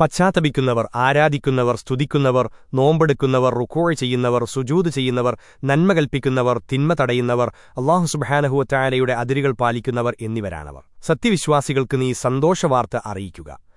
പശ്ചാത്തപിക്കുന്നവർ ആരാധിക്കുന്നവർ സ്തുതിക്കുന്നവർ നോമ്പെടുക്കുന്നവർ റുക്കോഴ് ചെയ്യുന്നവർ സുജൂത് ചെയ്യുന്നവർ നന്മ കൽപ്പിക്കുന്നവർ തിന്മ തടയുന്നവർ അള്ളാഹു സുബാനഹുവറ്റായാലയുടെ അതിരുകൾ പാലിക്കുന്നവർ എന്നിവരാണവർ. സത്യവിശ്വാസികൾക്ക് നീ സന്തോഷവാർത്ത അറിയിക്കുക.